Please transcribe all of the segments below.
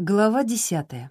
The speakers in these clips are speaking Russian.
Глава десятая.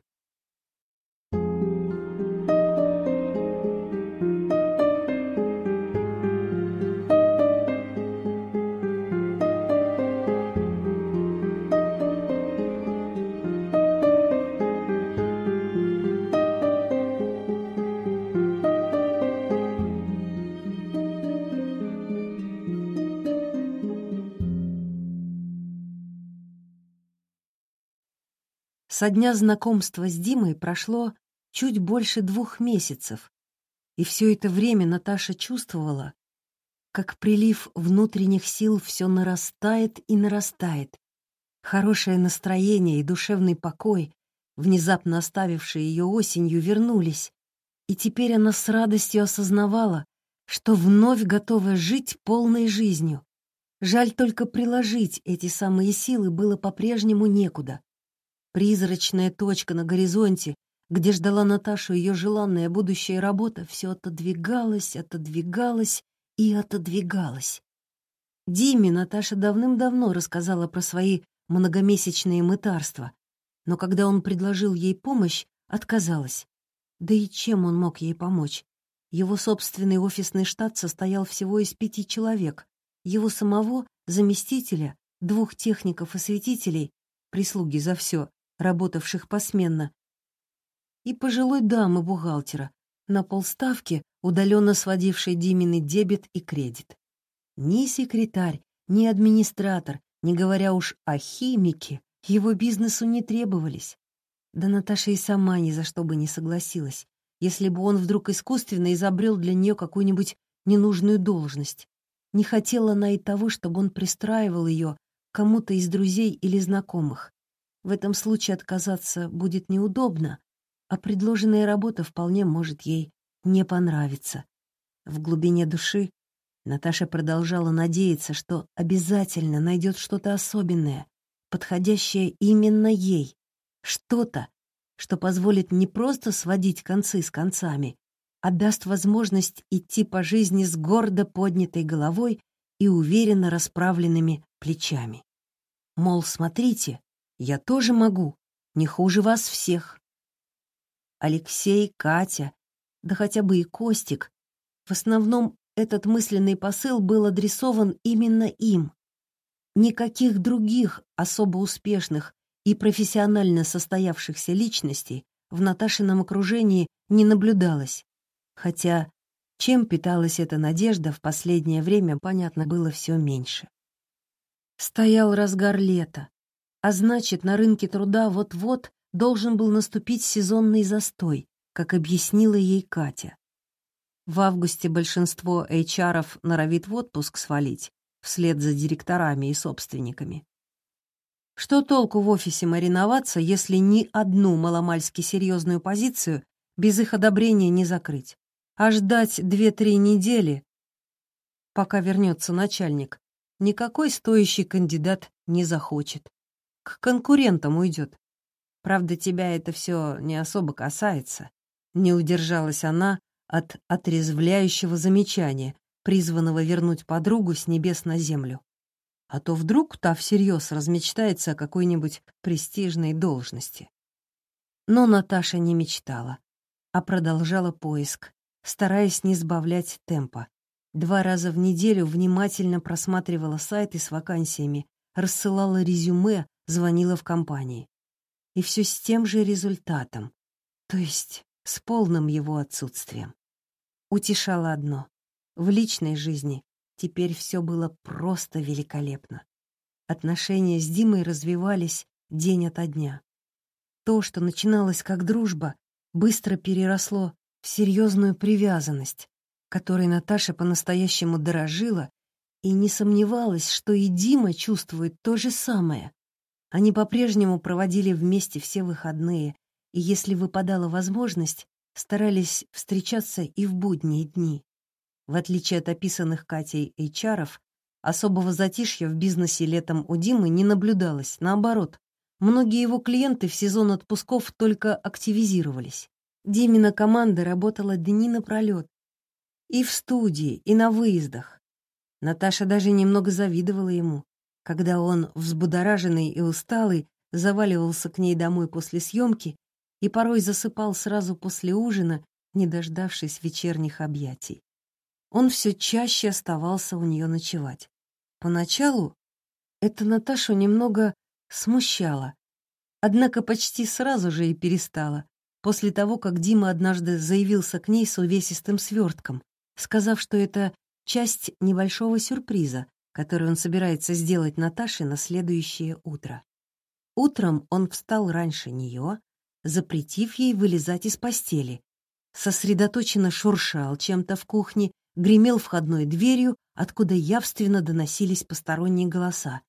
Со дня знакомства с Димой прошло чуть больше двух месяцев, и все это время Наташа чувствовала, как прилив внутренних сил все нарастает и нарастает. Хорошее настроение и душевный покой, внезапно оставившие ее осенью, вернулись, и теперь она с радостью осознавала, что вновь готова жить полной жизнью. Жаль только приложить эти самые силы было по-прежнему некуда. Призрачная точка на горизонте, где ждала Наташу ее желанная будущая работа, все отодвигалась, отодвигалась и отодвигалась. Диме Наташа давным-давно рассказала про свои многомесячные мытарства, но когда он предложил ей помощь, отказалась. Да и чем он мог ей помочь? Его собственный офисный штат состоял всего из пяти человек. Его самого, заместителя, двух техников-осветителей, прислуги за все, работавших посменно, и пожилой дамы бухгалтера, на полставки, удаленно сводившей Димины дебет и кредит. Ни секретарь, ни администратор, не говоря уж о химике, его бизнесу не требовались. Да Наташа и сама ни за что бы не согласилась, если бы он вдруг искусственно изобрел для нее какую-нибудь ненужную должность. Не хотела она и того, чтобы он пристраивал ее кому-то из друзей или знакомых. В этом случае отказаться будет неудобно, а предложенная работа вполне может ей не понравиться. В глубине души Наташа продолжала надеяться, что обязательно найдет что-то особенное, подходящее именно ей, что-то, что позволит не просто сводить концы с концами, а даст возможность идти по жизни с гордо поднятой головой и уверенно расправленными плечами. Мол, смотрите, я тоже могу, не хуже вас всех. Алексей, Катя, да хотя бы и Костик. В основном этот мысленный посыл был адресован именно им. Никаких других особо успешных и профессионально состоявшихся личностей в Наташином окружении не наблюдалось. Хотя чем питалась эта надежда в последнее время, понятно было все меньше. Стоял разгар лета. А значит, на рынке труда вот-вот должен был наступить сезонный застой, как объяснила ей Катя. В августе большинство HR-ов норовит в отпуск свалить, вслед за директорами и собственниками. Что толку в офисе мариноваться, если ни одну маломальски серьезную позицию без их одобрения не закрыть? А ждать две-три недели, пока вернется начальник, никакой стоящий кандидат не захочет к конкурентам уйдет. Правда, тебя это все не особо касается. Не удержалась она от отрезвляющего замечания, призванного вернуть подругу с небес на землю. А то вдруг та всерьез размечтается о какой-нибудь престижной должности. Но Наташа не мечтала, а продолжала поиск, стараясь не сбавлять темпа. Два раза в неделю внимательно просматривала сайты с вакансиями, рассылала резюме, звонила в компании. И все с тем же результатом, то есть с полным его отсутствием. Утешало одно. В личной жизни теперь все было просто великолепно. Отношения с Димой развивались день ото дня. То, что начиналось как дружба, быстро переросло в серьезную привязанность, которой Наташа по-настоящему дорожила и не сомневалась, что и Дима чувствует то же самое. Они по-прежнему проводили вместе все выходные, и если выпадала возможность, старались встречаться и в будние дни. В отличие от описанных Катей HR, особого затишья в бизнесе летом у Димы не наблюдалось, наоборот. Многие его клиенты в сезон отпусков только активизировались. Димина команда работала дни напролет. И в студии, и на выездах. Наташа даже немного завидовала ему когда он, взбудораженный и усталый, заваливался к ней домой после съемки и порой засыпал сразу после ужина, не дождавшись вечерних объятий. Он все чаще оставался у нее ночевать. Поначалу это Наташу немного смущало, однако почти сразу же и перестало, после того, как Дима однажды заявился к ней с увесистым свертком, сказав, что это часть небольшого сюрприза, который он собирается сделать Наташе на следующее утро. Утром он встал раньше нее, запретив ей вылезать из постели, сосредоточенно шуршал чем-то в кухне, гремел входной дверью, откуда явственно доносились посторонние голоса.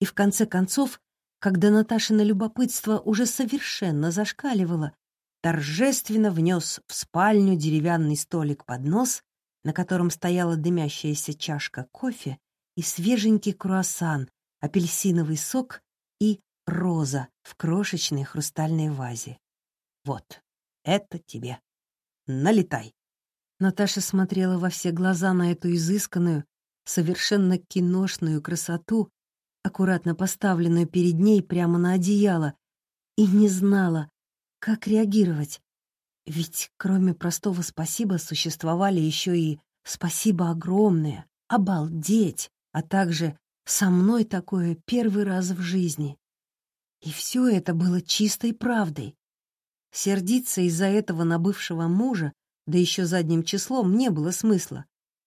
И в конце концов, когда Наташина любопытство уже совершенно зашкаливало, торжественно внес в спальню деревянный столик под нос, на котором стояла дымящаяся чашка кофе и свеженький круассан, апельсиновый сок и роза в крошечной хрустальной вазе. Вот, это тебе. Налетай. Наташа смотрела во все глаза на эту изысканную, совершенно киношную красоту, аккуратно поставленную перед ней прямо на одеяло, и не знала, как реагировать. Ведь кроме простого «спасибо» существовали еще и «спасибо огромное», «обалдеть», а также «со мной такое первый раз в жизни». И все это было чистой правдой. Сердиться из-за этого на бывшего мужа, да еще задним числом, не было смысла.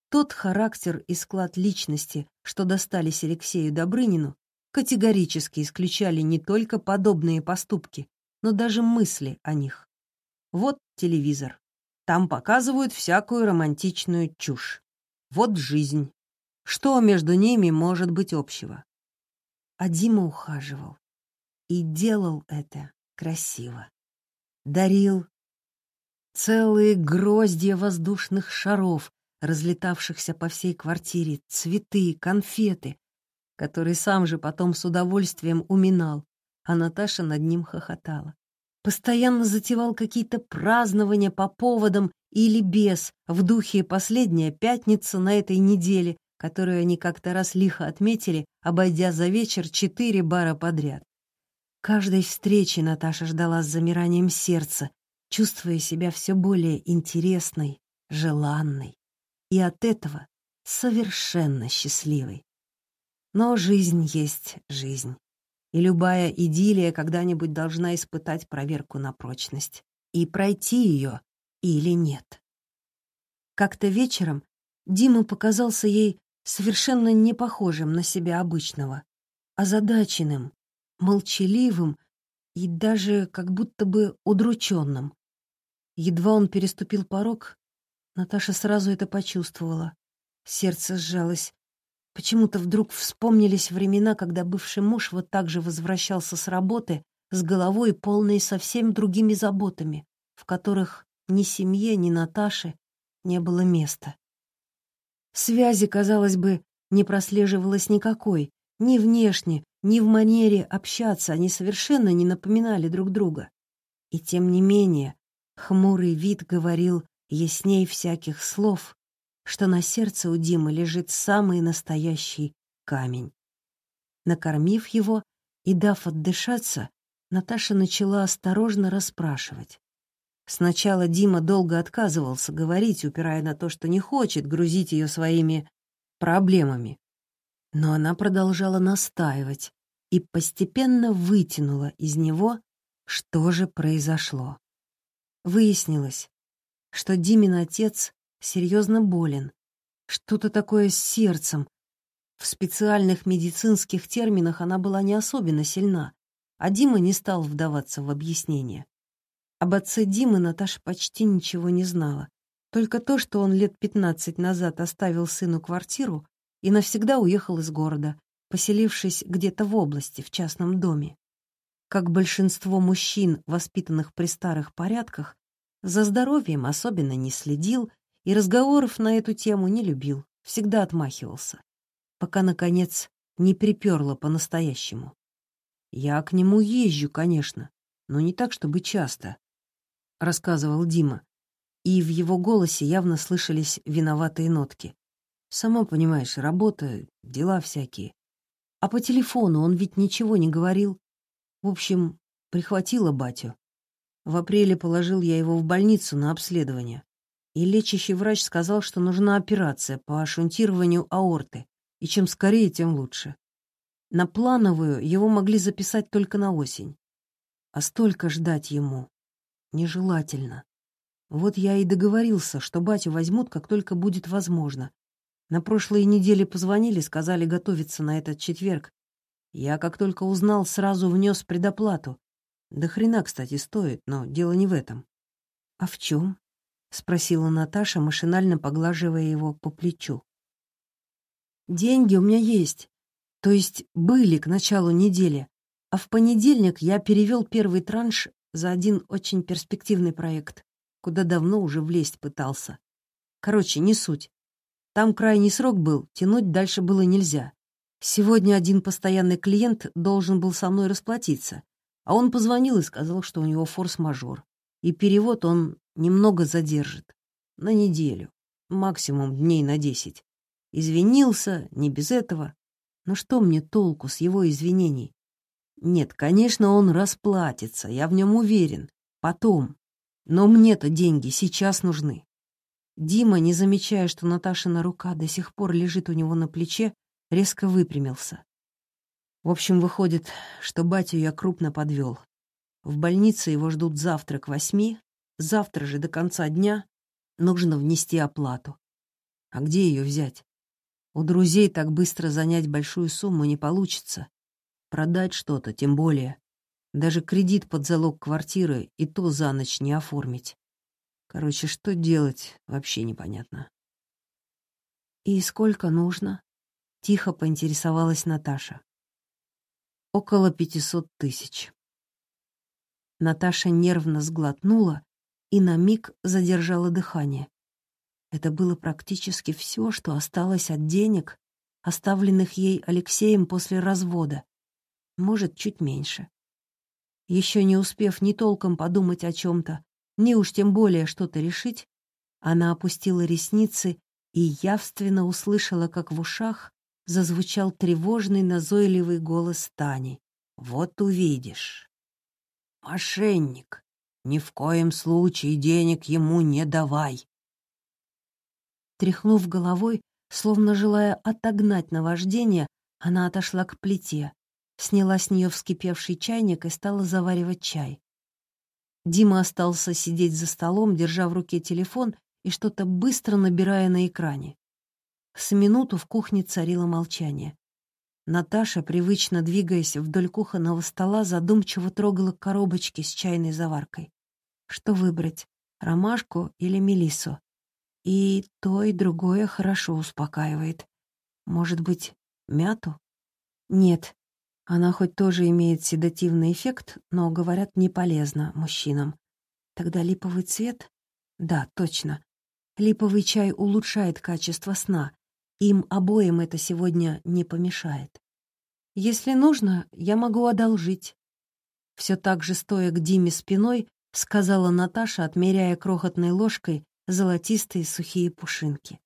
Тот характер и склад личности, что достались Алексею Добрынину, категорически исключали не только подобные поступки, но даже мысли о них. Вот телевизор. Там показывают всякую романтичную чушь. Вот жизнь. Что между ними может быть общего? А Дима ухаживал. И делал это красиво. Дарил целые гроздья воздушных шаров, разлетавшихся по всей квартире, цветы, конфеты, которые сам же потом с удовольствием уминал, а Наташа над ним хохотала. Постоянно затевал какие-то празднования по поводам или без, в духе «Последняя пятница на этой неделе», которую они как-то раз лихо отметили, обойдя за вечер четыре бара подряд. Каждой встречи Наташа ждала с замиранием сердца, чувствуя себя все более интересной, желанной и от этого совершенно счастливой. Но жизнь есть жизнь. И любая идиллия когда-нибудь должна испытать проверку на прочность. И пройти ее или нет. Как-то вечером Дима показался ей совершенно не похожим на себя обычного, озадаченным, молчаливым и даже как будто бы удрученным. Едва он переступил порог, Наташа сразу это почувствовала. Сердце сжалось. Почему-то вдруг вспомнились времена, когда бывший муж вот так же возвращался с работы с головой полной совсем другими заботами, в которых ни семье, ни Наташе не было места. Связи, казалось бы, не прослеживалось никакой, ни внешне, ни в манере общаться они совершенно не напоминали друг друга. И тем не менее, хмурый вид говорил ясней всяких слов, что на сердце у Димы лежит самый настоящий камень. Накормив его и дав отдышаться, Наташа начала осторожно расспрашивать. Сначала Дима долго отказывался говорить, упирая на то, что не хочет грузить ее своими проблемами. Но она продолжала настаивать и постепенно вытянула из него, что же произошло. Выяснилось, что Димин отец серьезно болен. Что-то такое с сердцем. В специальных медицинских терминах она была не особенно сильна, а Дима не стал вдаваться в объяснение. Об отце Димы Наташа почти ничего не знала. Только то, что он лет пятнадцать назад оставил сыну квартиру и навсегда уехал из города, поселившись где-то в области, в частном доме. Как большинство мужчин, воспитанных при старых порядках, за здоровьем особенно не следил и разговоров на эту тему не любил, всегда отмахивался, пока, наконец, не приперло по-настоящему. «Я к нему езжу, конечно, но не так, чтобы часто», — рассказывал Дима, и в его голосе явно слышались виноватые нотки. «Сама понимаешь, работа, дела всякие. А по телефону он ведь ничего не говорил. В общем, прихватила батю. В апреле положил я его в больницу на обследование. И лечащий врач сказал, что нужна операция по шунтированию аорты, и чем скорее, тем лучше. На плановую его могли записать только на осень. А столько ждать ему нежелательно. Вот я и договорился, что батю возьмут, как только будет возможно. На прошлой неделе позвонили, сказали готовиться на этот четверг. Я, как только узнал, сразу внес предоплату. До хрена, кстати, стоит, но дело не в этом. «А в чем? спросила Наташа, машинально поглаживая его по плечу. «Деньги у меня есть. То есть были к началу недели. А в понедельник я перевел первый транш за один очень перспективный проект куда давно уже влезть пытался. Короче, не суть. Там крайний срок был, тянуть дальше было нельзя. Сегодня один постоянный клиент должен был со мной расплатиться, а он позвонил и сказал, что у него форс-мажор. И перевод он немного задержит. На неделю. Максимум дней на десять. Извинился, не без этого. Но что мне толку с его извинений? Нет, конечно, он расплатится, я в нем уверен. Потом. Но мне-то деньги сейчас нужны. Дима, не замечая, что Наташина рука до сих пор лежит у него на плече, резко выпрямился. В общем, выходит, что батю я крупно подвел. В больнице его ждут завтра к восьми, завтра же до конца дня нужно внести оплату. А где ее взять? У друзей так быстро занять большую сумму не получится. Продать что-то, тем более. Даже кредит под залог квартиры и то за ночь не оформить. Короче, что делать, вообще непонятно. «И сколько нужно?» — тихо поинтересовалась Наташа. «Около пятисот тысяч». Наташа нервно сглотнула и на миг задержала дыхание. Это было практически все, что осталось от денег, оставленных ей Алексеем после развода. Может, чуть меньше. Еще не успев ни толком подумать о чем-то, ни уж тем более что-то решить, она опустила ресницы и явственно услышала, как в ушах зазвучал тревожный назойливый голос Тани. «Вот увидишь». «Мошенник! Ни в коем случае денег ему не давай!» Тряхнув головой, словно желая отогнать наваждение, она отошла к плите, сняла с нее вскипевший чайник и стала заваривать чай. Дима остался сидеть за столом, держа в руке телефон и что-то быстро набирая на экране. С минуту в кухне царило молчание. Наташа, привычно двигаясь вдоль кухонного стола, задумчиво трогала коробочки с чайной заваркой. Что выбрать, ромашку или мелиссу? И то, и другое хорошо успокаивает. Может быть, мяту? Нет, она хоть тоже имеет седативный эффект, но, говорят, не полезна мужчинам. Тогда липовый цвет? Да, точно. Липовый чай улучшает качество сна. Им обоим это сегодня не помешает. Если нужно, я могу одолжить. Все так же, стоя к Диме спиной, сказала Наташа, отмеряя крохотной ложкой золотистые сухие пушинки.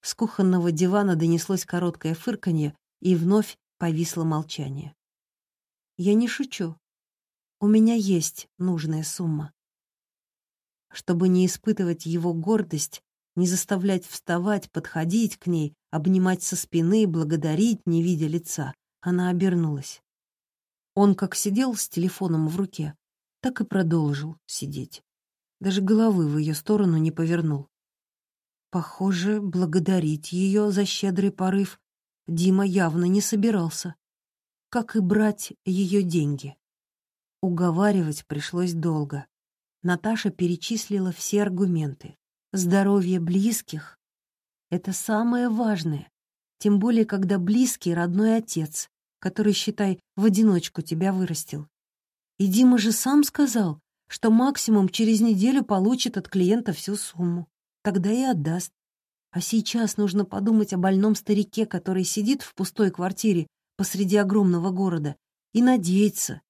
С кухонного дивана донеслось короткое фырканье, и вновь Повисло молчание. Я не шучу. У меня есть нужная сумма. Чтобы не испытывать его гордость, не заставлять вставать, подходить к ней, обнимать со спины, благодарить, не видя лица, она обернулась. Он как сидел с телефоном в руке, так и продолжил сидеть. Даже головы в ее сторону не повернул. Похоже, благодарить ее за щедрый порыв Дима явно не собирался, как и брать ее деньги. Уговаривать пришлось долго. Наташа перечислила все аргументы. Здоровье близких — это самое важное, тем более, когда близкий родной отец, который, считай, в одиночку тебя вырастил. И Дима же сам сказал, что максимум через неделю получит от клиента всю сумму. Тогда и отдаст. А сейчас нужно подумать о больном старике, который сидит в пустой квартире посреди огромного города, и надеяться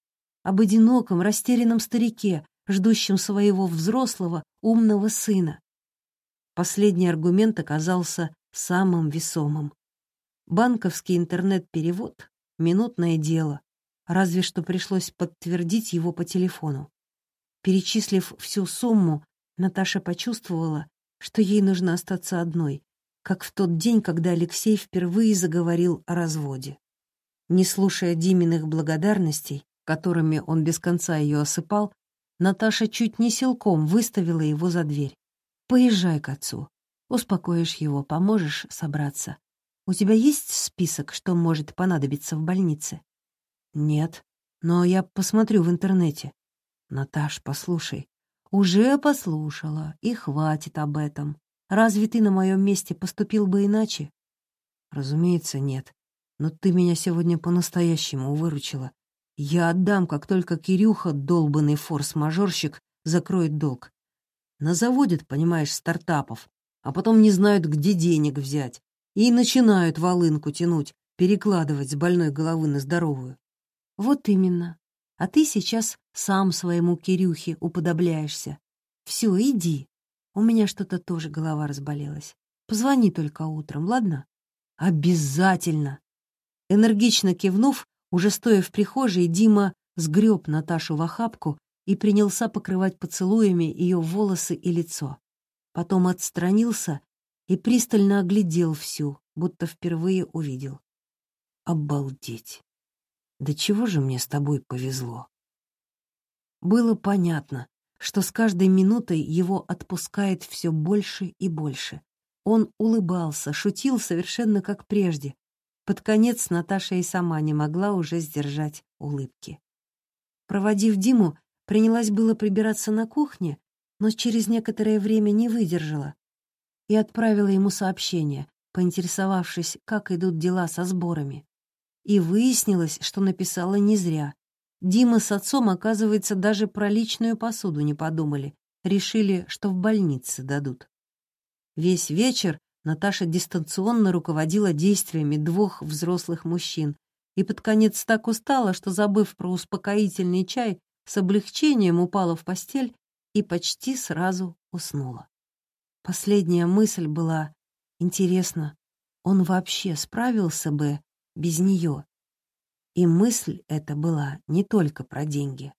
об одиноком, растерянном старике, ждущем своего взрослого, умного сына. Последний аргумент оказался самым весомым. Банковский интернет-перевод — минутное дело, разве что пришлось подтвердить его по телефону. Перечислив всю сумму, Наташа почувствовала, что ей нужно остаться одной, как в тот день, когда Алексей впервые заговорил о разводе. Не слушая Диминых благодарностей, которыми он без конца ее осыпал, Наташа чуть не силком выставила его за дверь. «Поезжай к отцу. Успокоишь его, поможешь собраться. У тебя есть список, что может понадобиться в больнице?» «Нет, но я посмотрю в интернете». «Наташ, послушай». «Уже послушала, и хватит об этом. Разве ты на моем месте поступил бы иначе?» «Разумеется, нет. Но ты меня сегодня по-настоящему выручила. Я отдам, как только Кирюха, долбанный форс-мажорщик, закроет долг. Назаводят, понимаешь, стартапов, а потом не знают, где денег взять. И начинают волынку тянуть, перекладывать с больной головы на здоровую. Вот именно. А ты сейчас сам своему Кирюхе уподобляешься. Все, иди. У меня что-то тоже голова разболелась. Позвони только утром, ладно? Обязательно. Энергично кивнув, уже стоя в прихожей, Дима сгреб Наташу в охапку и принялся покрывать поцелуями ее волосы и лицо. Потом отстранился и пристально оглядел всю, будто впервые увидел. Обалдеть! Да чего же мне с тобой повезло? Было понятно, что с каждой минутой его отпускает все больше и больше. Он улыбался, шутил совершенно как прежде, под конец Наташа и сама не могла уже сдержать улыбки. Проводив Диму, принялась было прибираться на кухне, но через некоторое время не выдержала и отправила ему сообщение, поинтересовавшись, как идут дела со сборами. И выяснилось, что написала не зря. Дима с отцом, оказывается, даже про личную посуду не подумали, решили, что в больнице дадут. Весь вечер Наташа дистанционно руководила действиями двух взрослых мужчин и под конец так устала, что, забыв про успокоительный чай, с облегчением упала в постель и почти сразу уснула. Последняя мысль была «Интересно, он вообще справился бы без нее?» И мысль эта была не только про деньги.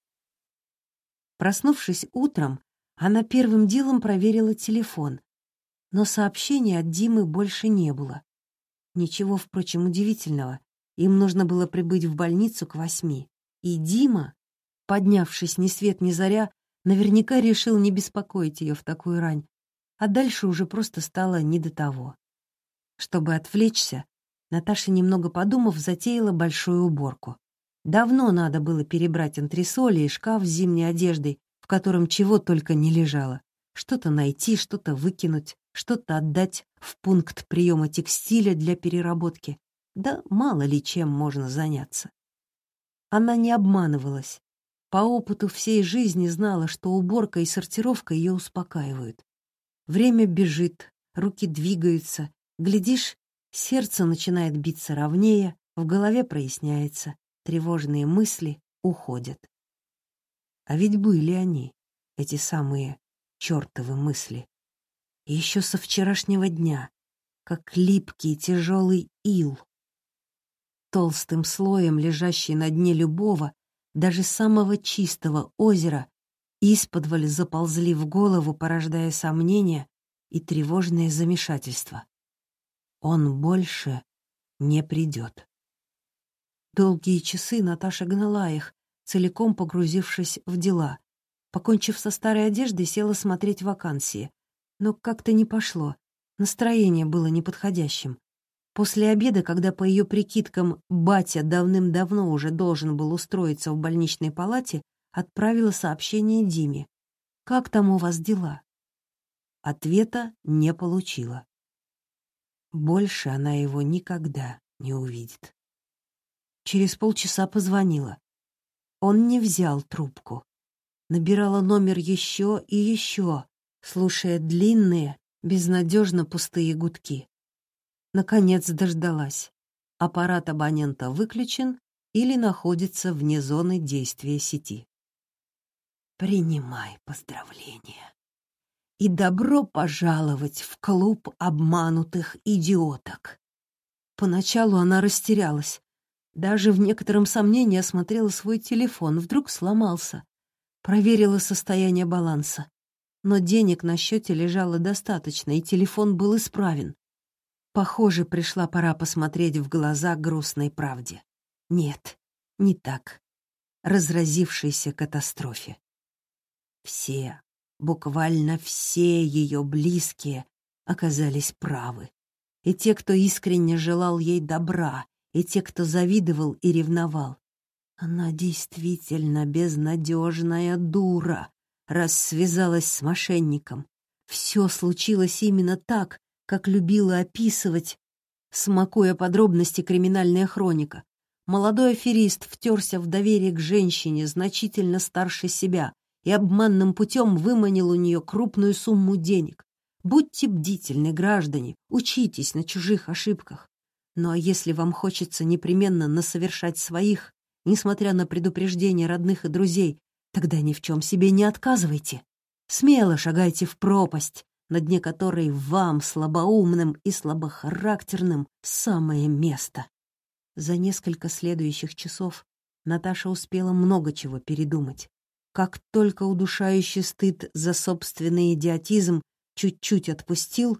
Проснувшись утром, она первым делом проверила телефон, но сообщений от Димы больше не было. Ничего, впрочем, удивительного. Им нужно было прибыть в больницу к восьми. И Дима, поднявшись ни свет ни заря, наверняка решил не беспокоить ее в такую рань, а дальше уже просто стало не до того. Чтобы отвлечься, Наташа, немного подумав, затеяла большую уборку. Давно надо было перебрать антресоли и шкаф с зимней одеждой, в котором чего только не лежало. Что-то найти, что-то выкинуть что-то отдать в пункт приема текстиля для переработки. Да мало ли чем можно заняться. Она не обманывалась. По опыту всей жизни знала, что уборка и сортировка ее успокаивают. Время бежит, руки двигаются. Глядишь, сердце начинает биться ровнее, в голове проясняется, тревожные мысли уходят. А ведь были они, эти самые чертовы мысли еще со вчерашнего дня, как липкий тяжелый ил. Толстым слоем, лежащий на дне любого, даже самого чистого озера, исподволь заползли в голову, порождая сомнения и тревожное замешательство. Он больше не придет. Долгие часы Наташа гнала их, целиком погрузившись в дела. Покончив со старой одеждой, села смотреть вакансии но как-то не пошло. Настроение было неподходящим. После обеда, когда по ее прикидкам батя давным-давно уже должен был устроиться в больничной палате, отправила сообщение Диме. «Как там у вас дела?» Ответа не получила. Больше она его никогда не увидит. Через полчаса позвонила. Он не взял трубку. Набирала номер еще и еще, слушая длинные, безнадежно пустые гудки. Наконец дождалась. Аппарат абонента выключен или находится вне зоны действия сети. Принимай поздравления. И добро пожаловать в клуб обманутых идиоток. Поначалу она растерялась. Даже в некотором сомнении осмотрела свой телефон, вдруг сломался. Проверила состояние баланса. Но денег на счете лежало достаточно, и телефон был исправен. Похоже, пришла пора посмотреть в глаза грустной правде. Нет, не так. Разразившейся катастрофе. Все, буквально все ее близкие оказались правы. И те, кто искренне желал ей добра, и те, кто завидовал и ревновал. Она действительно безнадежная дура, раз связалась с мошенником. Все случилось именно так, как любила описывать, смакуя подробности криминальная хроника. Молодой аферист втерся в доверие к женщине, значительно старше себя, и обманным путем выманил у нее крупную сумму денег. Будьте бдительны, граждане, учитесь на чужих ошибках. Ну а если вам хочется непременно насовершать своих, несмотря на предупреждения родных и друзей, тогда ни в чем себе не отказывайте. Смело шагайте в пропасть, на дне которой вам, слабоумным и слабохарактерным, самое место. За несколько следующих часов Наташа успела много чего передумать. Как только удушающий стыд за собственный идиотизм чуть-чуть отпустил,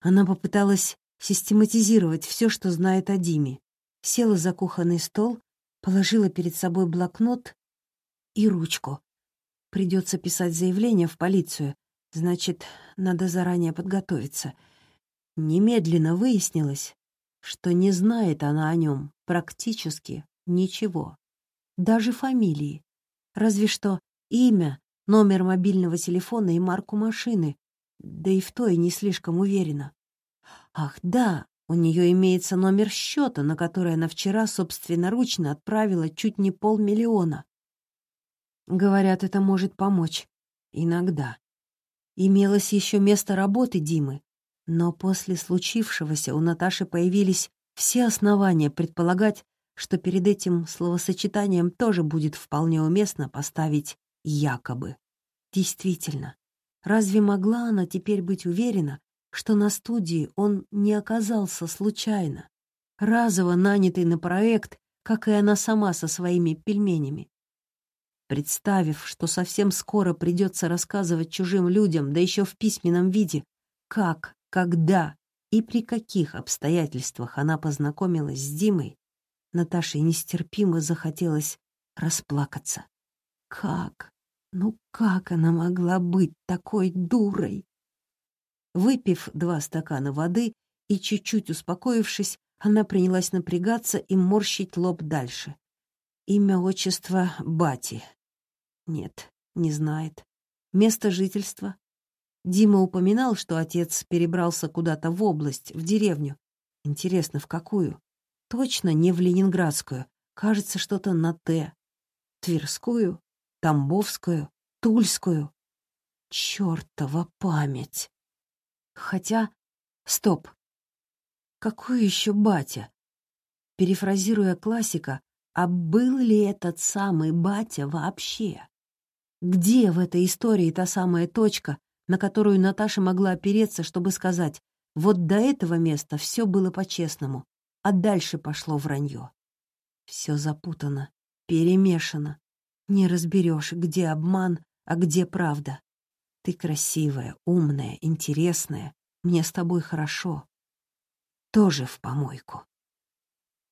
она попыталась систематизировать все, что знает о Диме. Села за кухонный стол, положила перед собой блокнот и ручку. Придется писать заявление в полицию, значит, надо заранее подготовиться. Немедленно выяснилось, что не знает она о нем практически ничего. Даже фамилии. Разве что Имя, номер мобильного телефона и марку машины. Да и в той не слишком уверена. Ах, да, у нее имеется номер счета, на который она вчера собственноручно отправила чуть не полмиллиона. Говорят, это может помочь. Иногда. Имелось еще место работы Димы, но после случившегося у Наташи появились все основания предполагать, что перед этим словосочетанием тоже будет вполне уместно поставить якобы. Действительно, разве могла она теперь быть уверена, что на студии он не оказался случайно, разово нанятый на проект, как и она сама со своими пельменями? Представив, что совсем скоро придется рассказывать чужим людям, да еще в письменном виде, как, когда и при каких обстоятельствах она познакомилась с Димой, Наташе нестерпимо захотелось расплакаться. Как? Ну как она могла быть такой дурой? Выпив два стакана воды и чуть-чуть успокоившись, она принялась напрягаться и морщить лоб дальше. Имя, отчество — Бати. Нет, не знает. Место жительства? Дима упоминал, что отец перебрался куда-то в область, в деревню. Интересно, в какую? Точно не в Ленинградскую. Кажется, что-то на «Т». Тверскую? Тамбовскую, Тульскую. Чёртова память! Хотя... Стоп! Какой еще батя? Перефразируя классика, а был ли этот самый батя вообще? Где в этой истории та самая точка, на которую Наташа могла опереться, чтобы сказать, вот до этого места все было по-честному, а дальше пошло вранье. Все запутано, перемешано, не разберешь, где обман, а где правда. Ты красивая, умная, интересная. Мне с тобой хорошо. Тоже в помойку.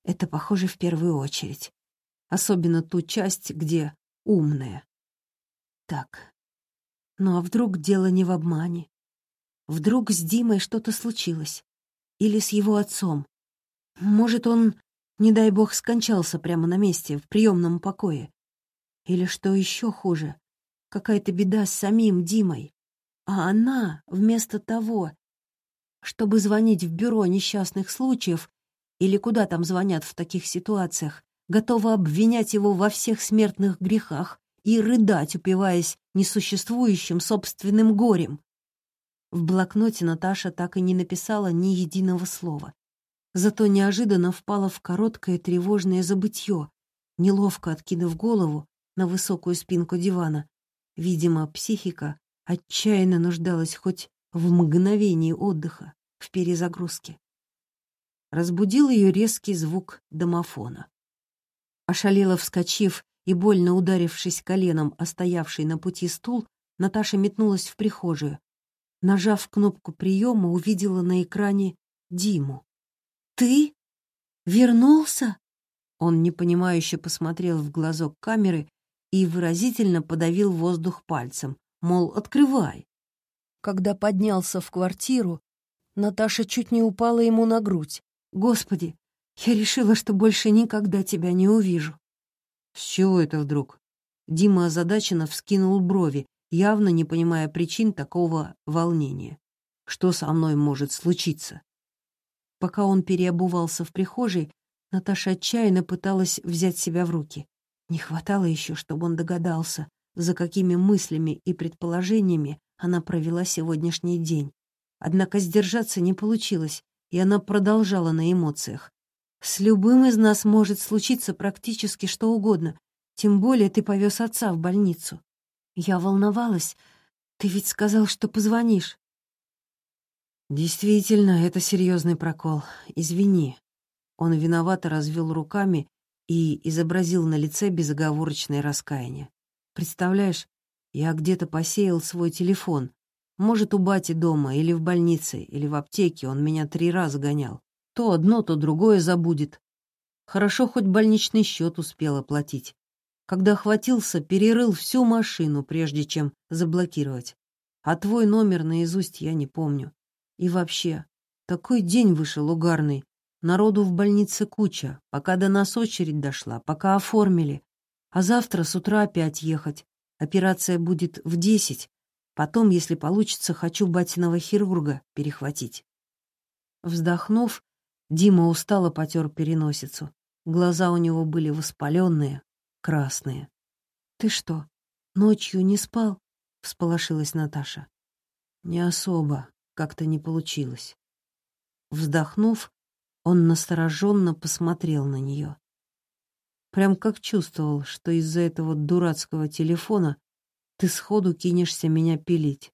Это похоже в первую очередь. Особенно ту часть, где умная. Так. Ну а вдруг дело не в обмане? Вдруг с Димой что-то случилось? Или с его отцом? Может, он, не дай бог, скончался прямо на месте, в приемном покое? Или что еще хуже, какая-то беда с самим Димой. А она, вместо того, чтобы звонить в бюро несчастных случаев или куда там звонят в таких ситуациях, готова обвинять его во всех смертных грехах и рыдать, упиваясь несуществующим собственным горем. В блокноте Наташа так и не написала ни единого слова. Зато неожиданно впала в короткое тревожное забытье, неловко откинув голову на высокую спинку дивана. Видимо, психика отчаянно нуждалась хоть в мгновении отдыха, в перезагрузке. Разбудил ее резкий звук домофона. Ошалело вскочив и больно ударившись коленом о стоявший на пути стул, Наташа метнулась в прихожую. Нажав кнопку приема, увидела на экране Диму. «Ты? Вернулся?» Он непонимающе посмотрел в глазок камеры и выразительно подавил воздух пальцем, мол, открывай. Когда поднялся в квартиру, Наташа чуть не упала ему на грудь. «Господи, я решила, что больше никогда тебя не увижу». «С чего это вдруг?» Дима озадаченно вскинул брови, явно не понимая причин такого волнения. «Что со мной может случиться?» Пока он переобувался в прихожей, Наташа отчаянно пыталась взять себя в руки. Не хватало еще, чтобы он догадался, за какими мыслями и предположениями она провела сегодняшний день. Однако сдержаться не получилось, и она продолжала на эмоциях. «С любым из нас может случиться практически что угодно, тем более ты повез отца в больницу. Я волновалась. Ты ведь сказал, что позвонишь». «Действительно, это серьезный прокол. Извини». Он виновато развел руками и изобразил на лице безоговорочное раскаяние. «Представляешь, я где-то посеял свой телефон. Может, у бати дома, или в больнице, или в аптеке он меня три раза гонял. То одно, то другое забудет. Хорошо, хоть больничный счет успел оплатить. Когда хватился, перерыл всю машину, прежде чем заблокировать. А твой номер наизусть я не помню. И вообще, такой день вышел угарный. Народу в больнице куча, пока до нас очередь дошла, пока оформили. А завтра с утра опять ехать. Операция будет в десять. Потом, если получится, хочу батиного хирурга перехватить. Вздохнув, Дима устало потер переносицу. Глаза у него были воспаленные, красные. «Ты что, ночью не спал?» — всполошилась Наташа. «Не особо, как-то не получилось». Вздохнув, он настороженно посмотрел на нее. Прям как чувствовал, что из-за этого дурацкого телефона ты сходу кинешься меня пилить.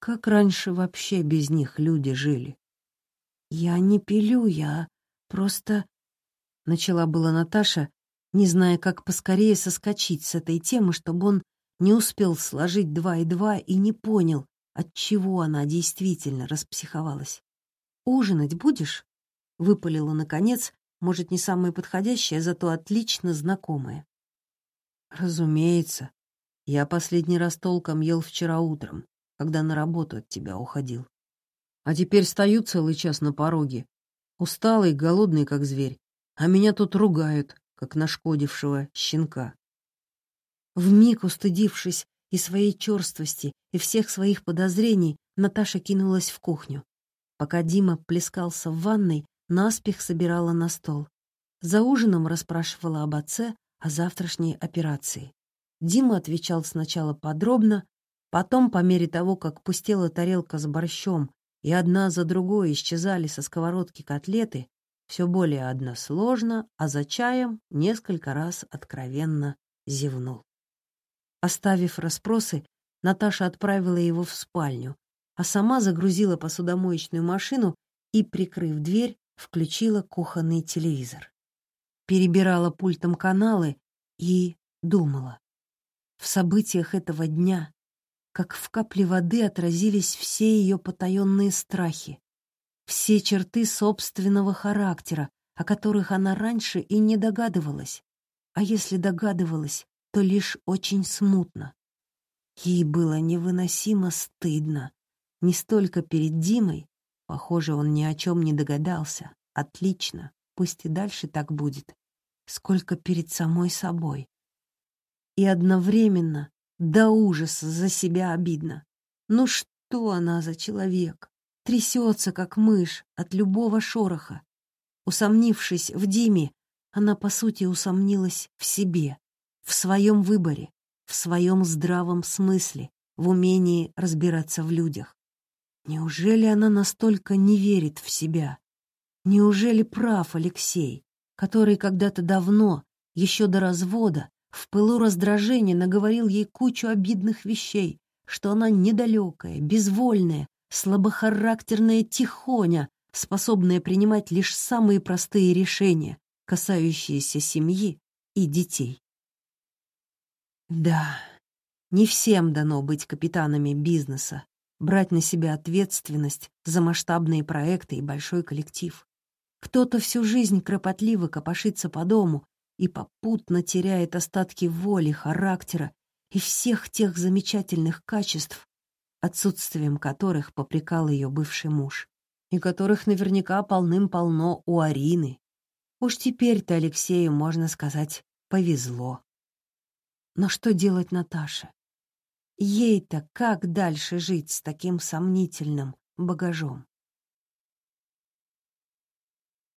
Как раньше вообще без них люди жили? Я не пилю, я просто... Начала была Наташа, не зная, как поскорее соскочить с этой темы, чтобы он не успел сложить два и два и не понял, от чего она действительно распсиховалась. «Ужинать будешь?» Выпалила, наконец, может, не самое подходящее, зато отлично знакомое. «Разумеется. Я последний раз толком ел вчера утром, когда на работу от тебя уходил. А теперь стою целый час на пороге, усталый, голодный, как зверь, а меня тут ругают, как нашкодившего щенка». Вмиг устыдившись и своей черствости, и всех своих подозрений, Наташа кинулась в кухню. Пока Дима плескался в ванной, наспех собирала на стол. За ужином расспрашивала об отце, о завтрашней операции. Дима отвечал сначала подробно, потом, по мере того, как пустела тарелка с борщом, и одна за другой исчезали со сковородки котлеты, все более односложно, а за чаем несколько раз откровенно зевнул. Оставив расспросы, Наташа отправила его в спальню, а сама загрузила посудомоечную машину и, прикрыв дверь, включила кухонный телевизор. Перебирала пультом каналы и думала. В событиях этого дня, как в капле воды, отразились все ее потаенные страхи, все черты собственного характера, о которых она раньше и не догадывалась, а если догадывалась, то лишь очень смутно. Ей было невыносимо стыдно, не столько перед Димой, Похоже, он ни о чем не догадался. Отлично, пусть и дальше так будет. Сколько перед самой собой. И одновременно до ужаса за себя обидно. Ну что она за человек? Трясется, как мышь, от любого шороха. Усомнившись в Диме, она, по сути, усомнилась в себе, в своем выборе, в своем здравом смысле, в умении разбираться в людях. Неужели она настолько не верит в себя? Неужели прав Алексей, который когда-то давно, еще до развода, в пылу раздражения наговорил ей кучу обидных вещей, что она недалекая, безвольная, слабохарактерная тихоня, способная принимать лишь самые простые решения, касающиеся семьи и детей. Да, не всем дано быть капитанами бизнеса, брать на себя ответственность за масштабные проекты и большой коллектив. Кто-то всю жизнь кропотливо копошится по дому и попутно теряет остатки воли, характера и всех тех замечательных качеств, отсутствием которых попрекал ее бывший муж, и которых наверняка полным-полно у Арины. Уж теперь-то Алексею, можно сказать, повезло. Но что делать Наташе? Ей-то как дальше жить с таким сомнительным багажом?